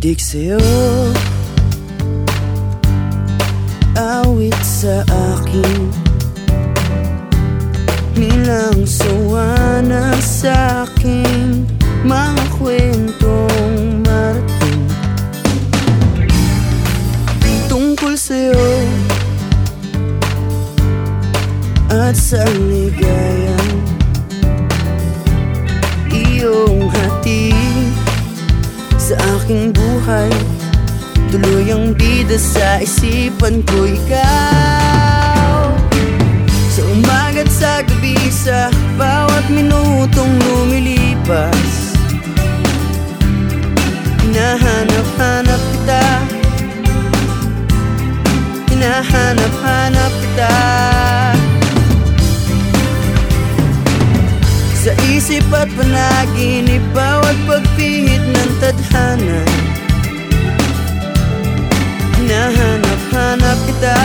Sadik sa'yo Awit sa akin. Nilang sawa na sa akin. Mga kwentong marating. Tungkol sa'yo. At sa ligayang Iyong hati Sa aking buhay. Tuluyang bida sa isipan ko ikaw. Sa umaga't sa gabi sa bawat minutong lumilipas Hinahanap-hanap isip at panaginip Bawat pagpihit ng tadhana. Hinahanap-hanap kita.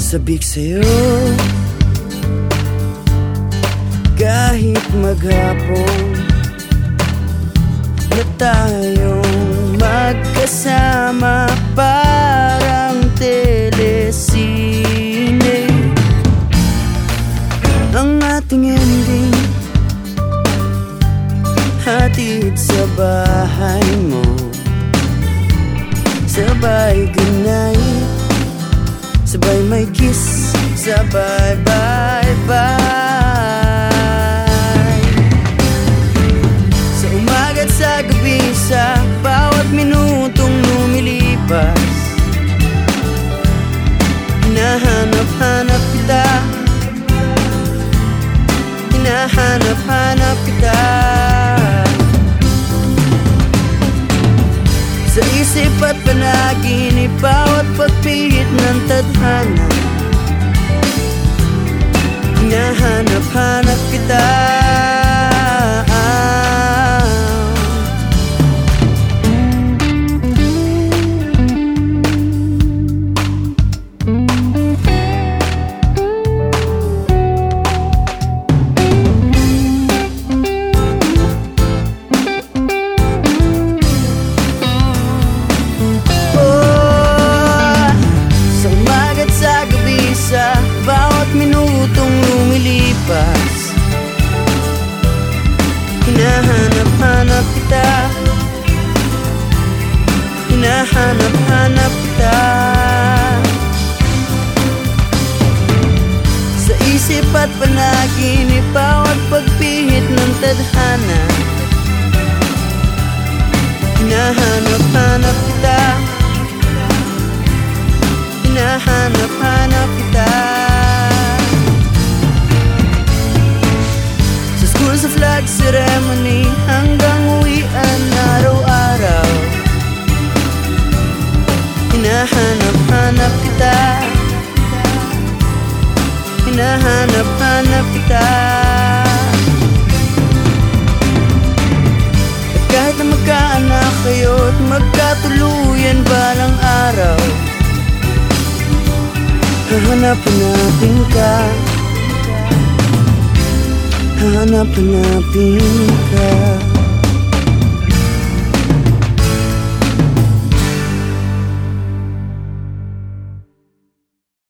Sabik sa'yo. Kahit maghapon Na tayong magkasama Parang Hatid sa bahay mo. Sabay ganay Sabay may kiss Sabay bye bye. Sa umaga't sa gabi Sa bawat minutong lumilipas Hinahanap-hanap kita. Hinahanap-hanap kita ng tadhana Hinahanap-hanap kita Hinahanap-hanap kita Hinahanap-hanap kita Sa isip at panaginip Bawat pagpihit ng tadhana. Hinahanap-hanap kita Hinahanap-hanap kita. At kahit na magkaanak kayo At magkatuluyan balang araw Hahanap-hanapin ka. Hahanap-hanapin ka